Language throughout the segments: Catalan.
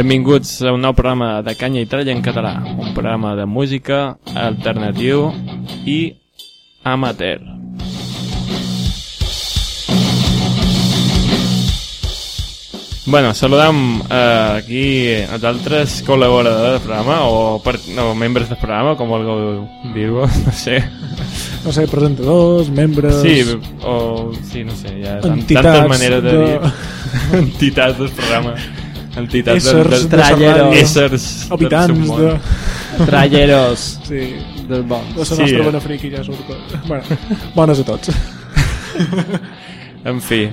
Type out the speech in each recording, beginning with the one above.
Benvinguts a un nou programa de Canya i Tralla en català. Un programa de música alternatiu i amateur. Bueno, saludam eh, aquí els altres col·laboradors del programa o, per, o membres del programa, com vulgueu dir-ho, no sé. no sé, presentadors, membres... Sí, o... Sí, no sé, hi ha Entitats tantes maneres de, de- dir. Entitats del programa. Entitats Éssers de del, Trallero. éssers habitants de... Tralleros Sí, del bon. de la Sí, nostra eh. bona friqui ja surt. Bueno, bones a tots. En fi,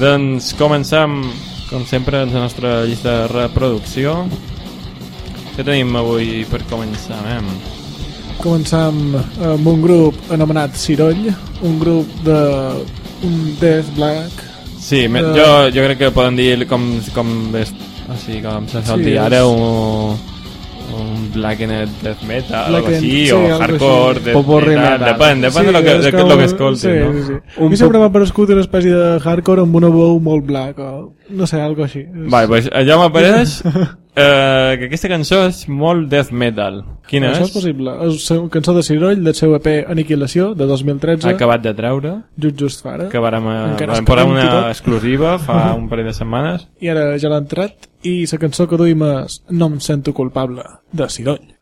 doncs començam, com sempre, amb la nostra llista de reproducció. Què tenim avui per començar, mem? Començam amb un grup anomenat Ciroll, un grup de un Death Black. Sí, me, Eh. jo, jo crec que poden dir com, com, és, o sigui, com se sol Sí, és- ara un, un blackened death metal, Black algo and- així, sí, o algo hardcore, death Popurrí metal, metal. depèn, depèn de lo que, de, com- lo que escoltis, sí, no? Sí, sí. Un A mi sempre m'ha parescut una espècie de hardcore amb una veu molt black, o no sé, algo així. Vale, pues allò m'apareix eh, que aquesta cançó és molt death metal. Quina Això és? és possible. És una cançó de Ciroll del seu EP Aniquilació, de 2013, Ha acabat de treure, just just fa ara. que vàrem, eh, posar una exclusiva fa un parell de setmanes. I ara ja l'ha entrat, i la cançó que duim és No em sento culpable, de Ciroll. Tot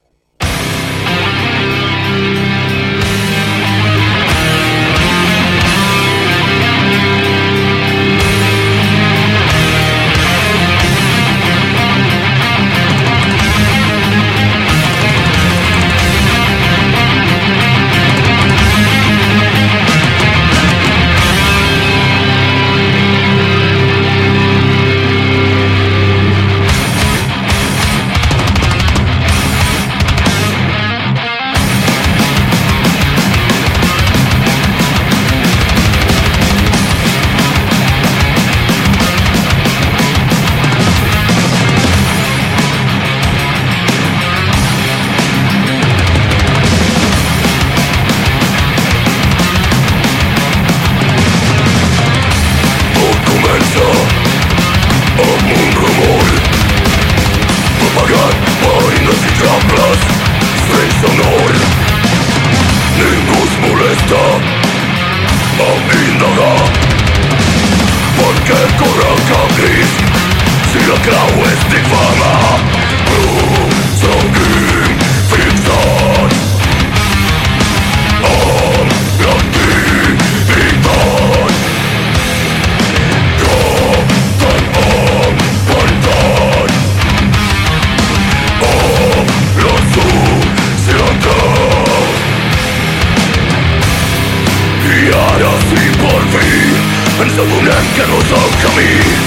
Nesca nuestro camino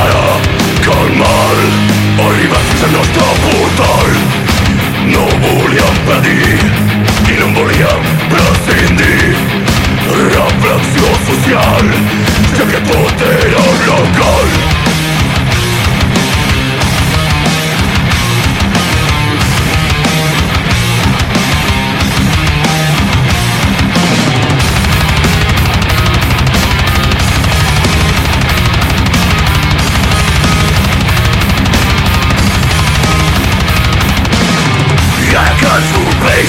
Ahora con mal Arribas en nuestro portal No volíem pedir I no volíem prescindir Reflexió social Ja que tot era local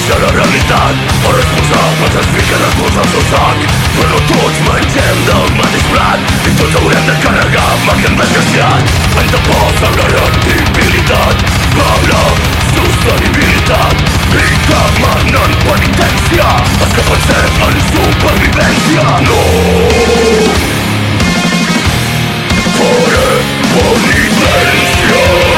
compleix la realitat Els responsables es fiquen punts al seu sac Però tots mengem del mateix plat I tots haurem de carregar amb aquest desgraciat Hem de posar la rendibilitat a la sostenibilitat I demanen penitència Els que pensem en supervivència No! Penitència Tranquil·la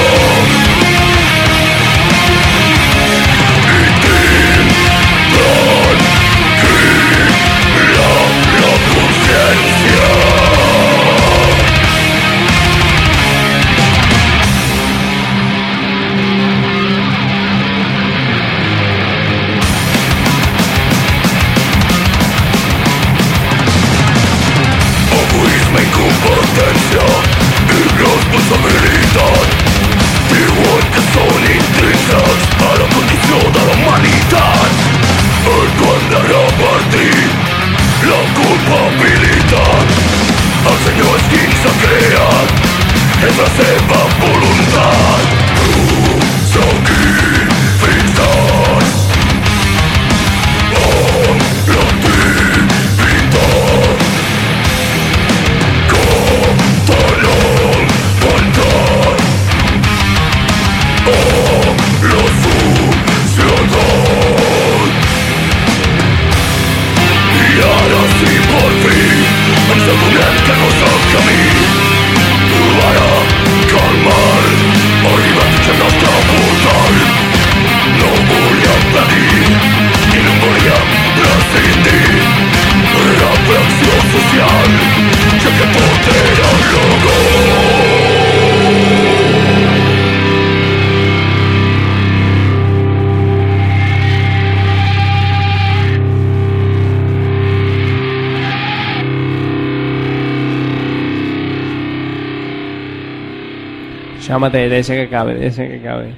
Això mateix, deixa que acabi, deixa que acabi.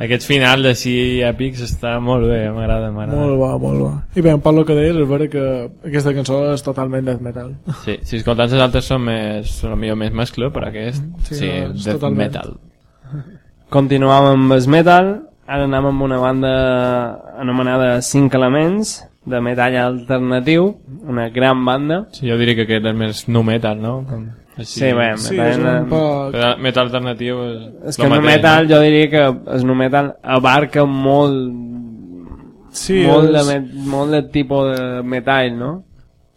Aquest final de si èpics està molt bé, m'agrada, m'agrada. Molt bo, molt bo. I bé, en Pablo que deies, és vera que aquesta cançó és totalment death metal. Sí, si escoltant les altres són més, són millor més mescla, però aquest, Sí, sí, és death totalment. metal. Continuàvem amb el metal, ara anem amb una banda anomenada Cinc Elements, de metall alternatiu, una gran banda. Sí, jo diria que aquest és més nu metal, no? Com, així. Sí, bé, Sí, és un poc... Metal alternatiu és, És que el nu metal, jo diria que el nu metal abarca molt, Sí, molt, de, és, met, molt de tipus de metall, no?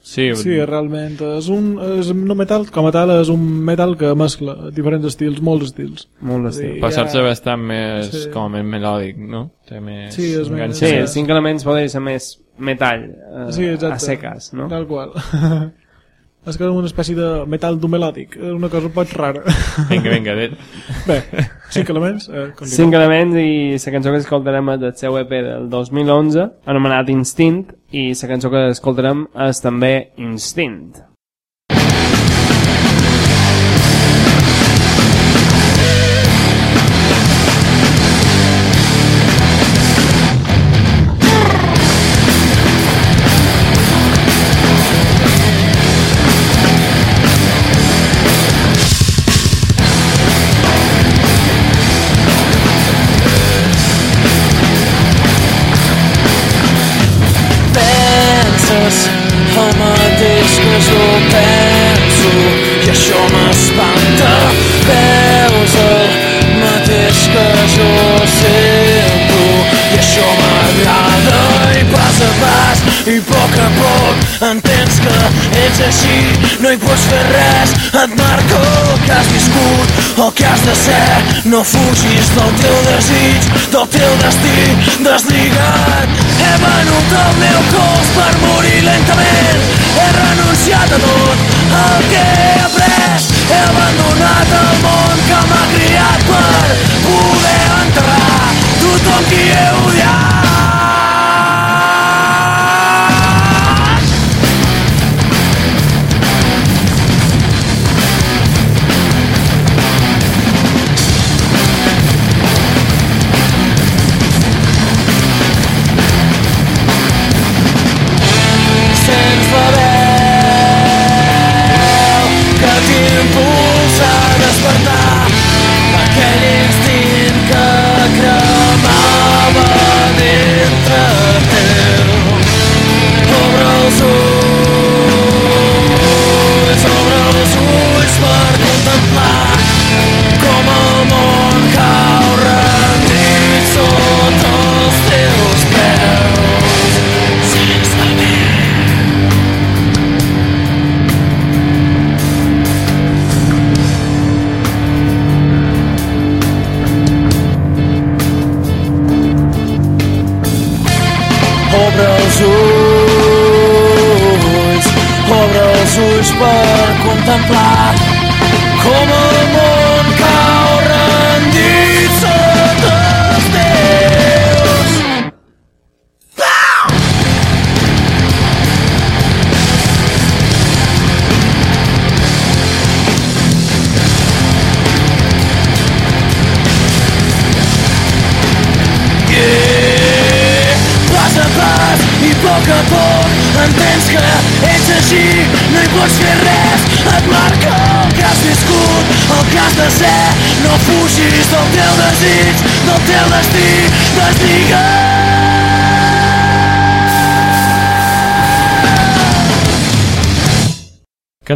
Sí, sí, realment. És un, és un metal, com a tal, és un metal que mescla diferents estils, molts estils. Molt Sí. d'estil. passar-se ja- bastant més, sí. com més melòdic, no? Té més... Sí, és més- Sí, més. cinc elements podria ser més metall, eh, Sí, exacte. a seques, no? Tal qual. és que és una espècie de metal dur melòdic. És una cosa un poc rara. Vinga, vinga, de... Bé, cinc elements. Eh. Cinc elements i la cançó que escoltarem és del seu EP del 2011, anomenat Instint, i la cançó que escoltarem és també Instint. Ets així. No hi pots fer res et marca el que has viscut. El que has de ser no fugis del teu desig del teu destí. Deslligat he venut el meu cos per morir lentament. He renunciat a tot el que he après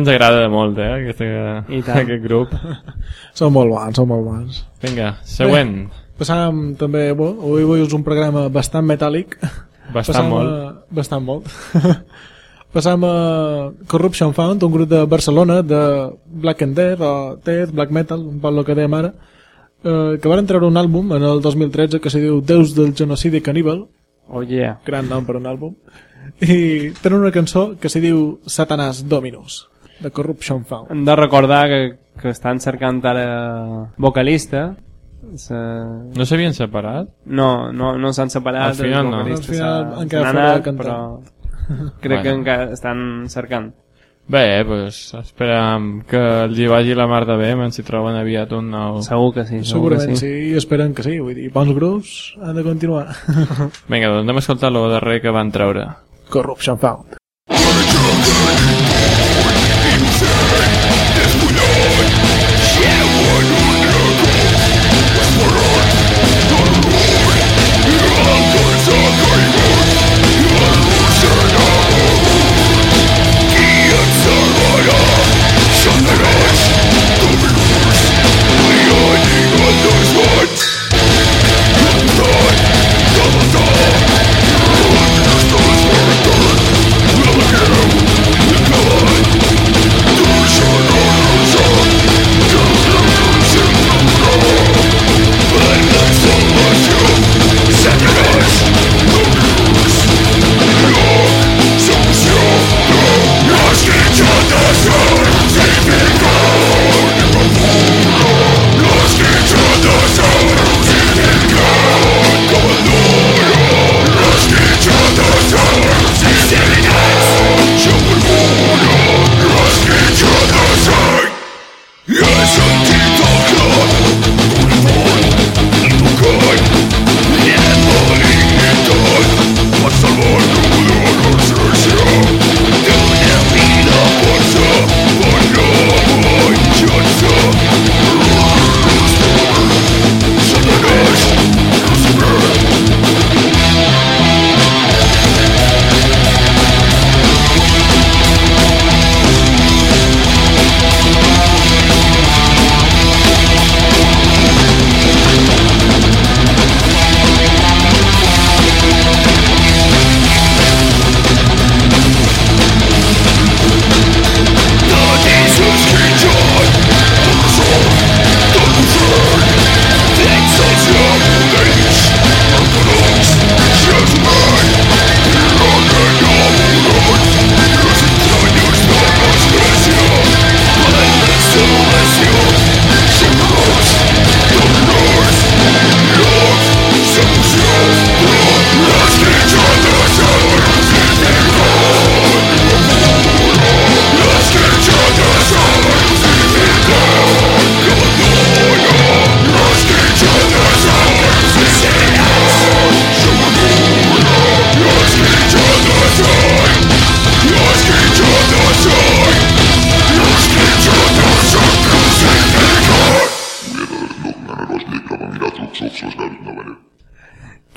ens agrada molt, eh, aquesta, aquest grup. Són molt bons, són molt bons. Vinga, següent. Passàvem també, bo, avui, avui és un programa bastant metàl·lic. Bastant Passam molt. A, bastant molt. Passam a Corruption Found, un grup de Barcelona de Black and Death, o Death, Black Metal, un poc el que dèiem ara, eh, que van treure un àlbum en el 2013 que se diu Déus del genocidi caníbal, Oh yeah. gran nom per un àlbum, i tenen una cançó que se diu Satanàs Dominus, de Corruption Found. Hem de recordar que, que estan cercant ara vocalista. Se... No s'havien separat? No, no, no s'han separat. Al final no. Al final han quedat fora de cantar. Però crec que Bueno. encara estan cercant. Bé, doncs esperem que els hi vagi la mar de bé, menys si troben aviat un nou... Segur que sí. Segur Segurament que sí. sí, i esperen que sí, vull dir, bons grups han de continuar. Vinga, doncs anem a escoltar el darrer que van treure. Corruption Found.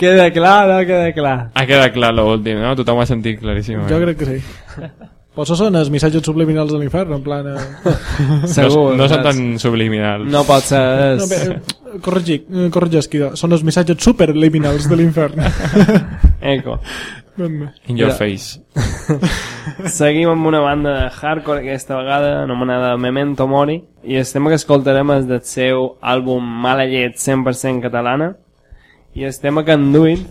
Queda clar, no queda clar. Ha quedat clar l'últim, no? Tothom ho ha sentit claríssim. Jo crec que sí. Potser són els missatges subliminals de l'infern, en plan... Eh... Segur. No, no són tan subliminals. No pot ser... No, bé, eh, corregir, eh, corregisc, són els missatges superliminals de l'infern. Eco. In your face. Seguim amb una banda de hardcore aquesta vegada anomenada Memento Mori i el tema que escoltarem és del seu àlbum Mala llet 100% catalana i el tema que han duit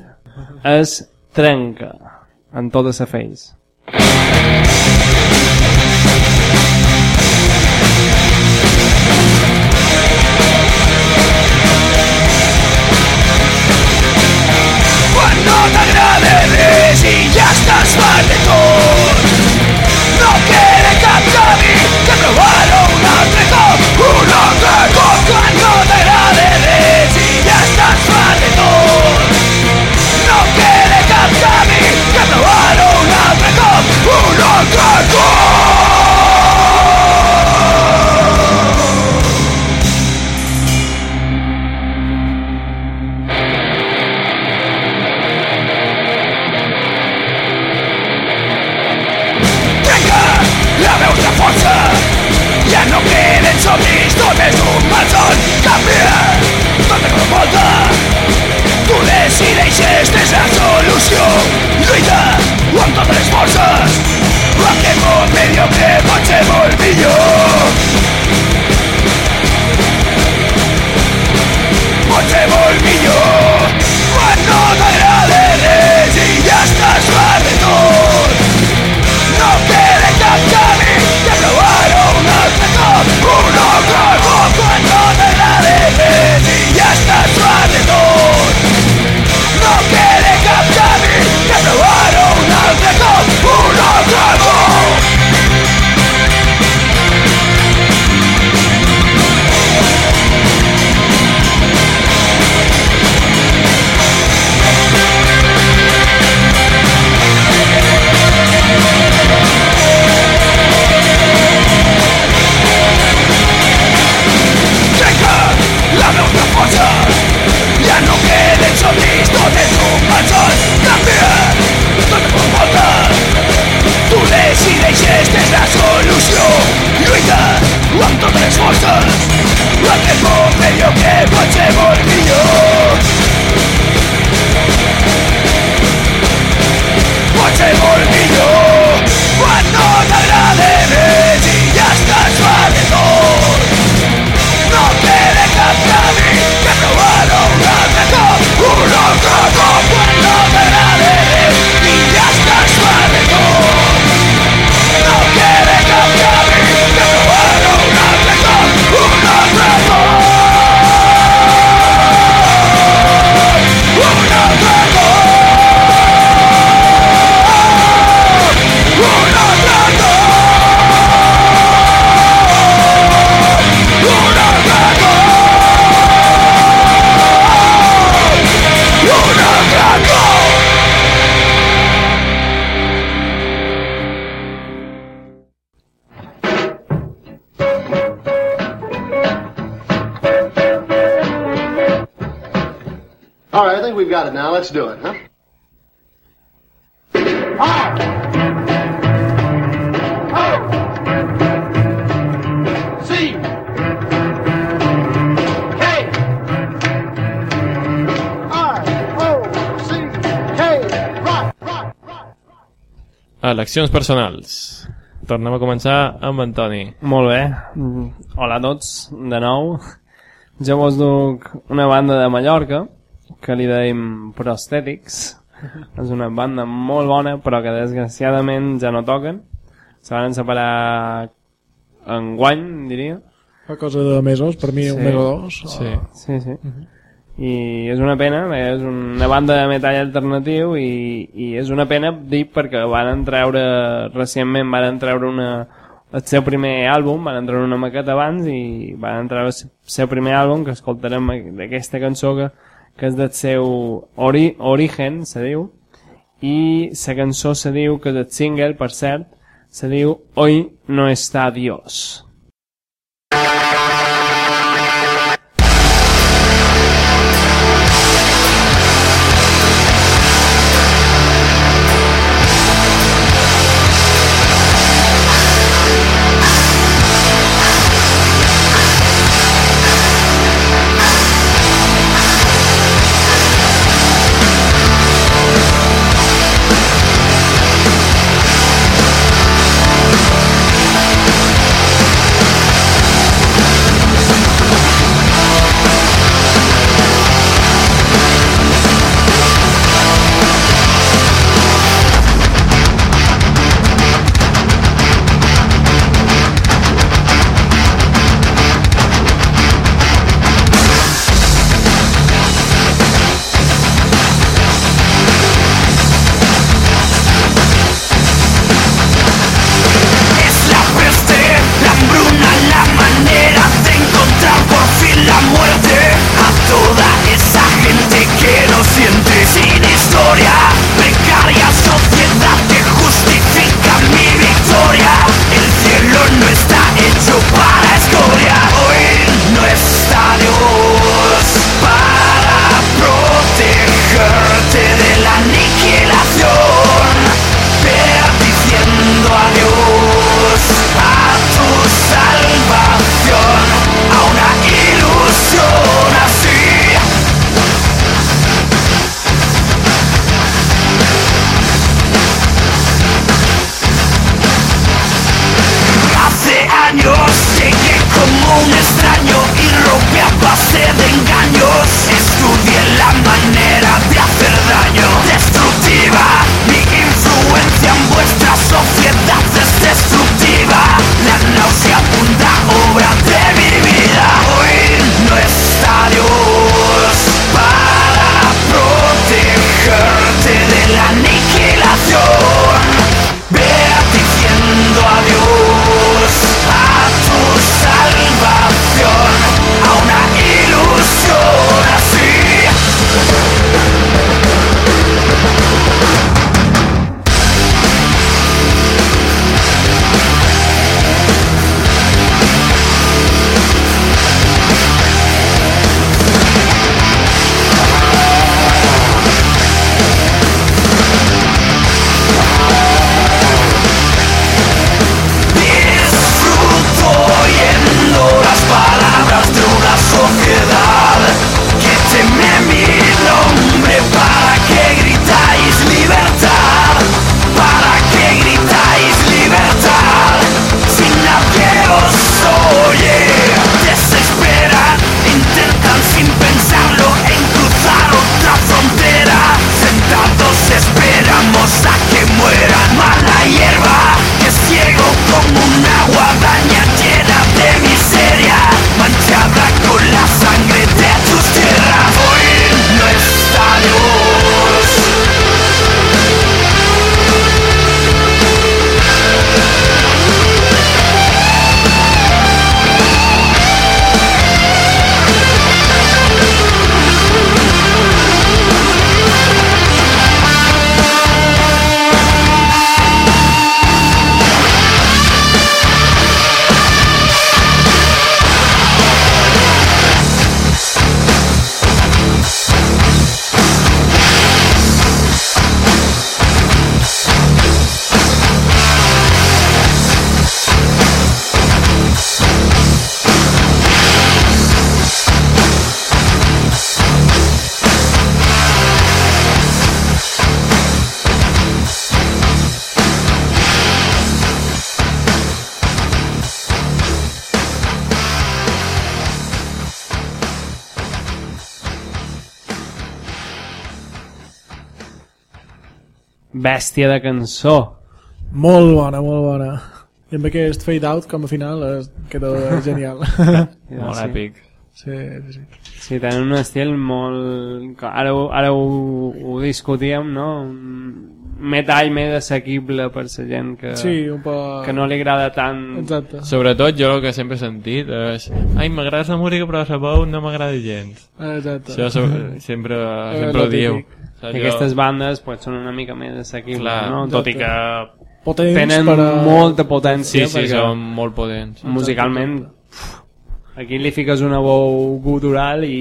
Trenca en tota sa face. Got it now. Let's do it, huh? Eleccions personals. Tornem a començar amb Antoni. Molt bé. Hola a tots, de nou. Jo vos duc una banda de Mallorca, que li deim Prosthetics. És una banda molt bona, però que desgraciadament ja no toquen. Se van separar en guany, diria. Fa cosa de mesos, per mi Sí. un mes o dos. Sí. Sí, sí. I és una pena, és una banda de metall alternatiu i, i és una pena, dic, perquè van treure, recentment van treure una, el seu primer àlbum, van treure una maqueta abans i van treure el seu primer àlbum, que escoltarem d'aquesta cançó que, que és del seu ori, Origen, se diu, i la cançó se diu, que és el single, per cert, se diu Hoy no está Dios. Bèstia de cançó. Molt bona, molt bona. I amb aquest fade out com a final es queda genial. Ja, Molt sí. èpic. sí, sí, sí. Sí, tenen un estil molt... Ara, ho- ara ho, ho discutíem, no? Un metall més assequible per la gent que, Sí, un poc... que no li agrada tant... Exacte. Sobretot jo el que sempre he sentit és ai, m'agrada la música però la veu no m'agrada gens. Exacte. Això so, sempre, Eh, sempre ho diu. típic. Saps? Aquestes bandes pues, són una mica més assequibles, Clar, no? Tot i que Potents tenen per a... molta Sí, potència sí, perquè són molt potents. musicalment uf, aquí li fiques una veu gutural i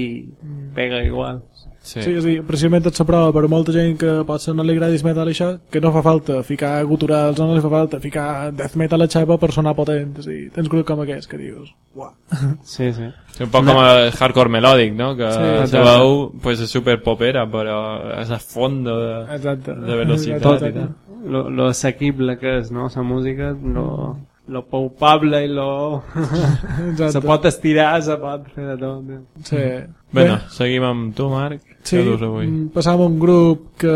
pega igual. Sí. Sí, sí, precisament et s'aprova per molta gent que potser no li agradi metal això, que no fa falta ficar guturals, no li fa falta ficar death metal a xapa per sonar potent. Sí, tens grup com aquest que dius, uah. Sí, sí. És un poc com el hardcore melòdic, no? Que Sí, sí, la exacte. veu pues, és super popera, però és a fons de, Exacte. de velocitat. Tot, i tal. lo, lo assequible que és, no? La música, lo, lo paupable i lo... Exacte. se pot estirar, se pot fer de tot. Sí. Bueno, seguim amb tu, Marc. Sí, dus avui? mm, passàvem un grup que...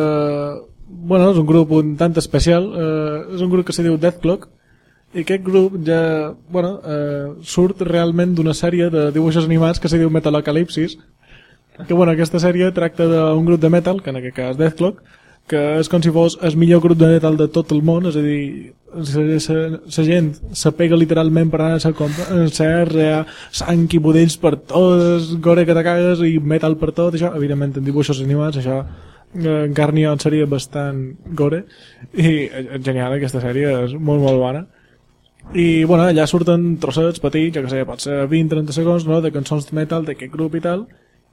Bueno, és un grup un tant especial. Eh, és un grup que se diu Death Clock. I aquest grup ja, bueno, eh, surt realment d'una sèrie de dibuixos animats que se diu Metalocalypsis. Que, bueno, aquesta sèrie tracta d'un grup de metal, que en aquest cas Death Clock, que és com si fos el millor grup de metal de tot el món, és a dir, la gent se pega literalment per anar a ser concert, hi ha sang i budells per tot, gore que te cagues i metal per tot, això, evidentment en dibuixos animats, això eh, en carn i on seria bastant gore i genial, aquesta sèrie és molt molt bona i bueno, allà surten trossets petits, jo que sé, pot ser 20-30 segons no? de cançons de metal d'aquest grup i tal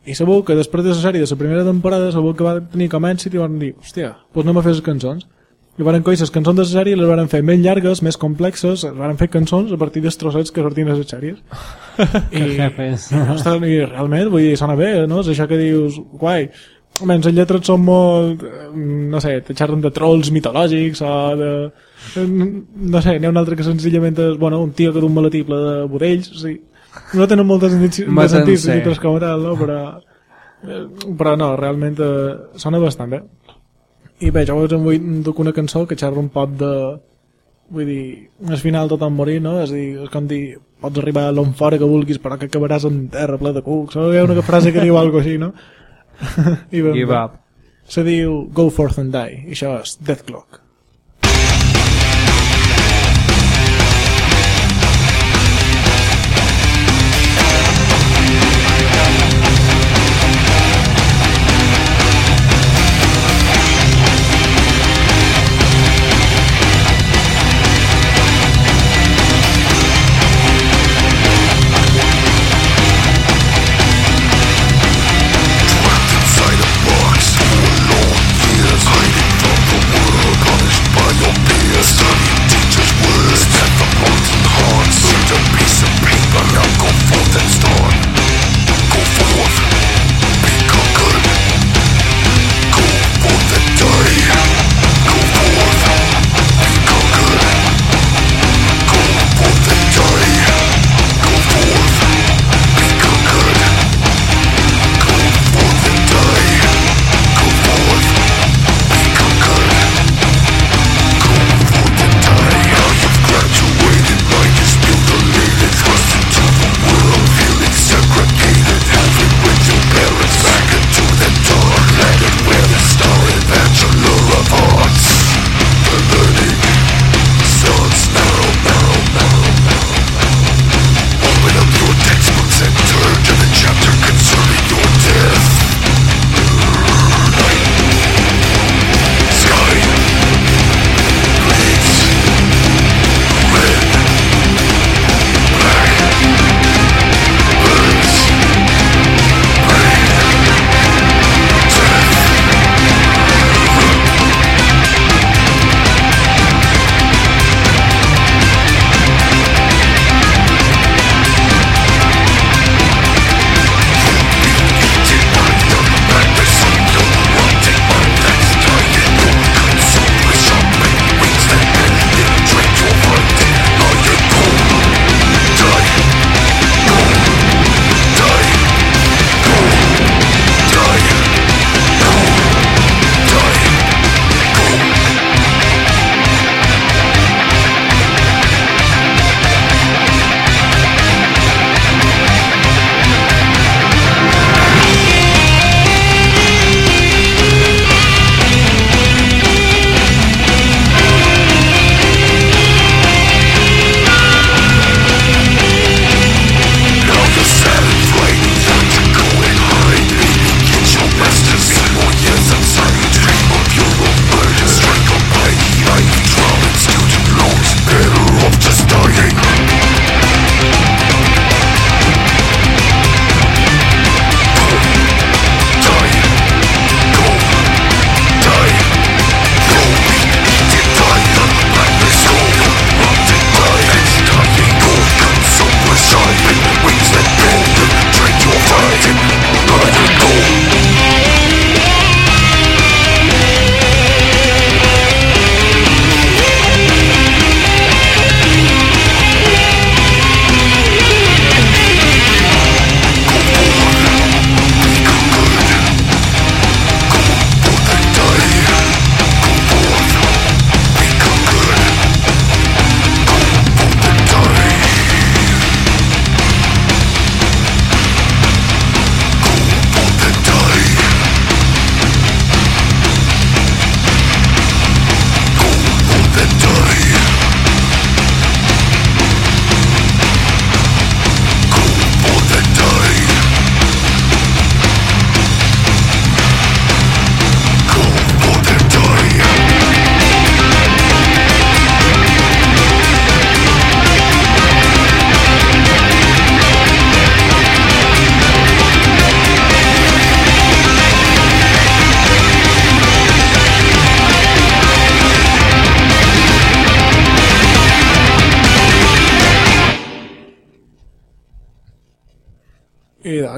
i segur que després de la sèrie de la primera temporada segur que va tenir com èxit i van dir hòstia, doncs anem a fer les cançons i van coir les cançons de la sèrie i les van fer més llargues, més complexes van fer cançons a partir dels trossets que sortien a les sèries jefes. Ostres, i realment, vull dir, sona bé, no? És això que dius, guai, almenys les lletres són molt, no sé, te xerren de trolls mitològics o de... No sé, n'hi ha un altre que senzillament és, bueno, un tio que du un maletí ple de budells, o sigui, no tenen molt de sentit, de sentit ser. lletres com a tal, no? Però, eh, però no, realment eh, sona bastant bé. I bé, jo us en vull duc una cançó que xerra un poc de... Vull dir, al final tot en morir, no? És dir, és com dir, pots arribar a l'on fora que vulguis, però que acabaràs en terra ple de cucs. O hi ha una frase que diu alguna així, no? I ben Give bé. up. Se diu Go Forth and Die, i això és Death Clock.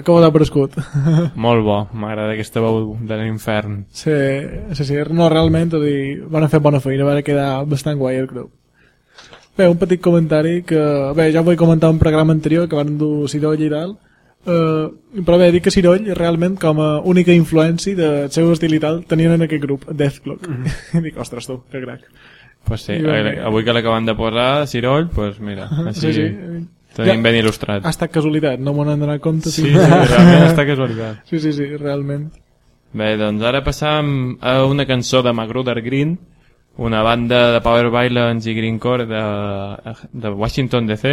De, com l'ha prescut. Molt bo, m'agrada aquesta veu de l'infern. sí, sí, sí, no, realment, o dir, van fer bona feina, va quedar bastant guai el grup. Bé, un petit comentari que, bé, ja ho vaig comentar en un programa anterior que van dur Siroll i tal, Uh, però bé, dic que Siroll realment com a única influència del seu estil i tal tenien en aquest grup, Death Clock mm -hmm. dic, ostres tu, que crac Pues sí, I bé. avui que l'acaben de posar, Ciroll, pues mira, així sí, sí. Tenim Ja. ben il·lustrat. ha estat casualitat, no m'ho n'han donat compte Sí, sí, realment està casualitat. sí, sí, sí, realment Bé, doncs ara passam a una cançó de Magruder Green, una banda de Power Violence i Greencore de, de Washington DC.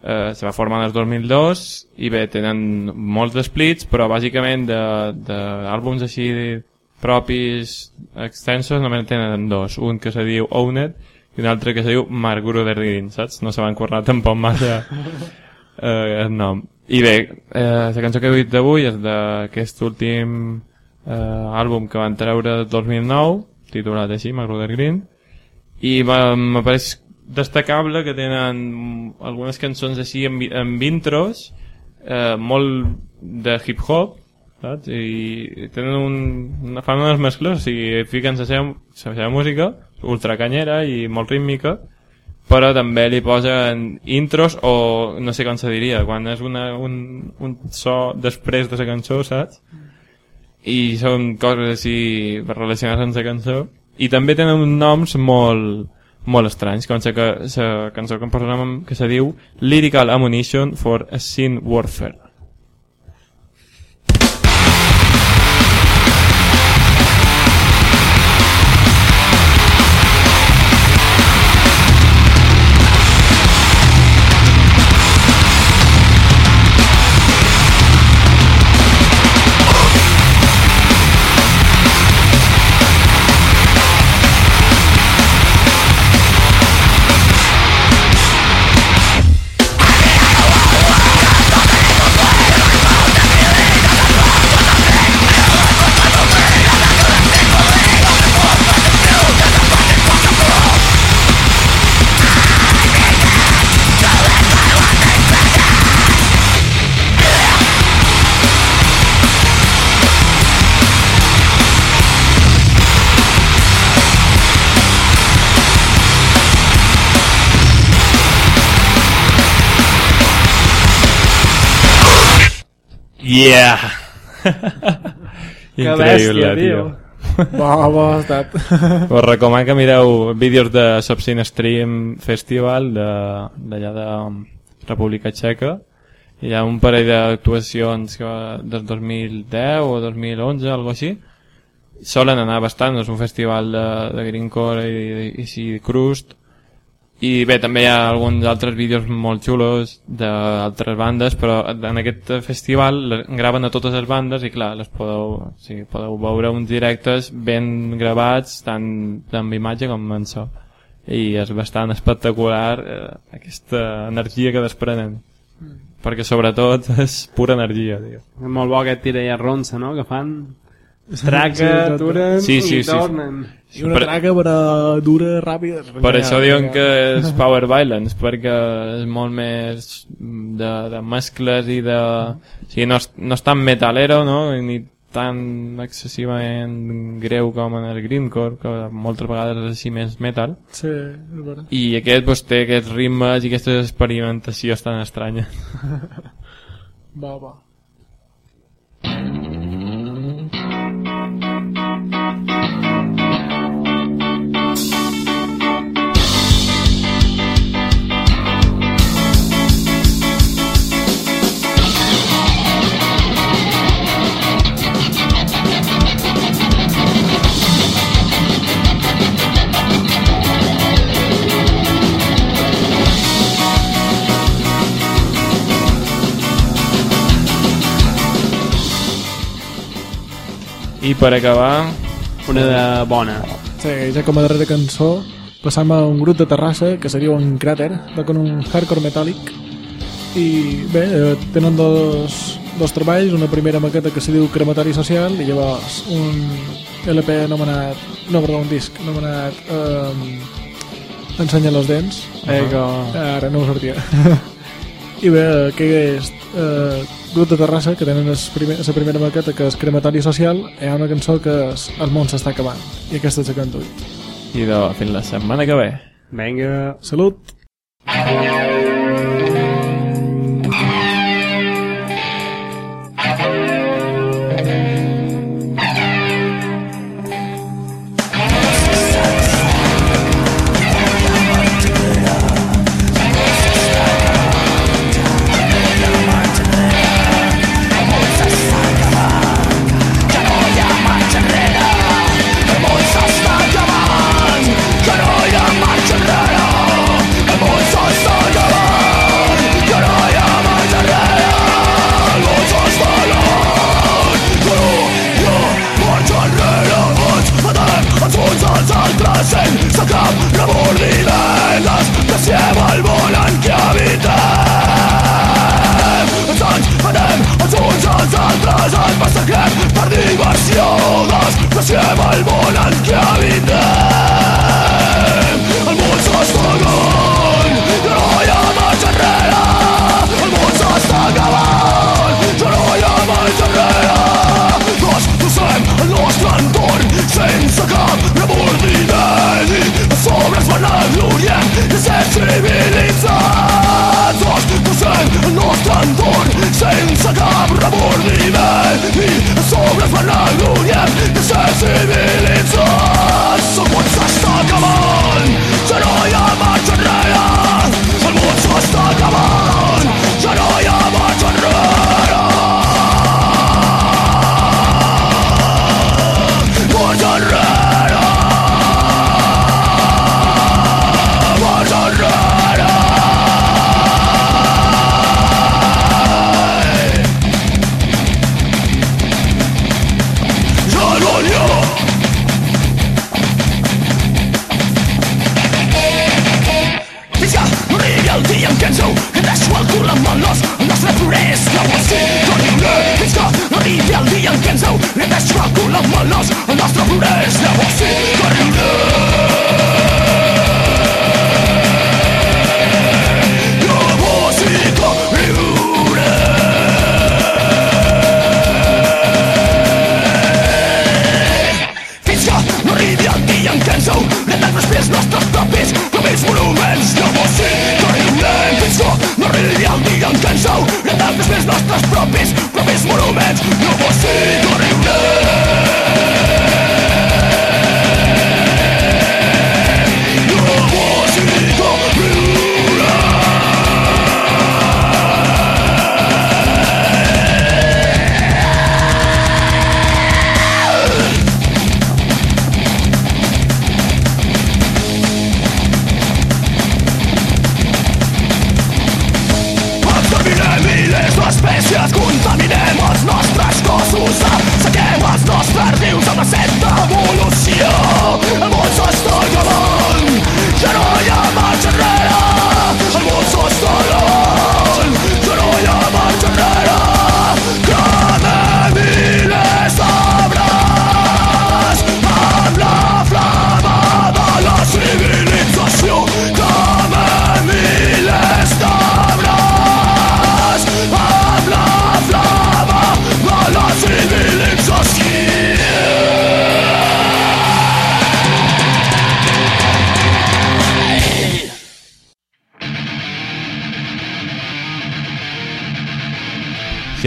Eh, se va formar en el 2002 i bé, tenen molts splits, però bàsicament d'àlbums així propis extensos només en tenen dos. Un que se diu Owned i un altre que se diu Magruder Green, saps? No se van currar tampoc massa eh, el nom. I bé, eh, la cançó que he dit d'avui és d'aquest últim eh, àlbum que van treure el 2009, titulat així, Magruder Green, i m'ha- me pareix destacable que tenen algunes cançons així amb, amb intros eh, molt de hip-hop saps? i tenen un, una, fan unes mescles o sigui, fiquen la seva, la seva música ultracanyera i molt rítmica però també li posen intros o no sé com se diria quan és una, un, un so després de la cançó, saps? i són coses així relacionades amb la cançó i també tenen noms molt molt estranys, com la, que- cançó que em posarem que se diu Lyrical Ammunition for a Sin Warfare Yeah! bèstia, tio. bo, bo ha estat. Us recomano que mireu vídeos de Subscene Stream Festival de- d'allà de, República Txeca. Hi ha un parell d'actuacions des 2010 o 2011 algo així. Solen anar bastant, és un festival de, de Greencore i, i, i sí, Crust i bé, també hi ha alguns altres vídeos molt xulos d'altres bandes, però en aquest festival graven a totes les bandes i clar, les podeu, o sigui, podeu veure uns directes ben gravats tant amb imatge com en so i és bastant espectacular eh, aquesta energia que desprenen perquè sobretot és pura energia tio. És molt bo aquest tira i arronsa, no?, que fan... Sí, Traca, aturen Sí, sí, i sí. tornen. I una Per- traca però dura, ràpida Per això diuen que és Power Violence, perquè és molt més de, de mescles i de... O sigui, no és, no és tan metalero, no?, ni tan excessivament greu com en el Greencore, que moltes vegades és així més metal. sí, és veritat I aquest pues, té aquests ritmes i aquestes experimentacions tan estranyes. va, va I per acabar, Una de bona. Sí, ja com a darrera cançó passam a un grup de Terrassa que se diu en Cràter, toquen un hardcore metàl·lic. I bé, eh, tenen dos, dos treballs, una primera maqueta que se diu Crematori Social i llavors un LP anomenat, no, perdó, un disc anomenat um, Ensenya los dents. Eh, que... ara no ho sortia. I bé, aquest eh, grup de Terrassa, que tenen primer, la primera maqueta, que és Crematori Social, hi ha una cançó que és El món s'està acabant, i aquesta és la canto. I de, fins la setmana que ve. Vinga. Salut!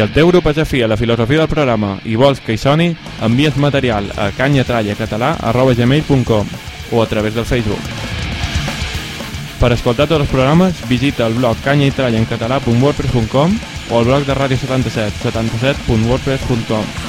Si el teu grup la filosofia del programa i vols que hi soni, envies material a canyatrallacatalà.gmail.com o a través del Facebook. Per escoltar tots els programes, visita el blog canyaitrallaencatalà.wordpress.com o el blog de Ràdio 77, 77.wordpress.com.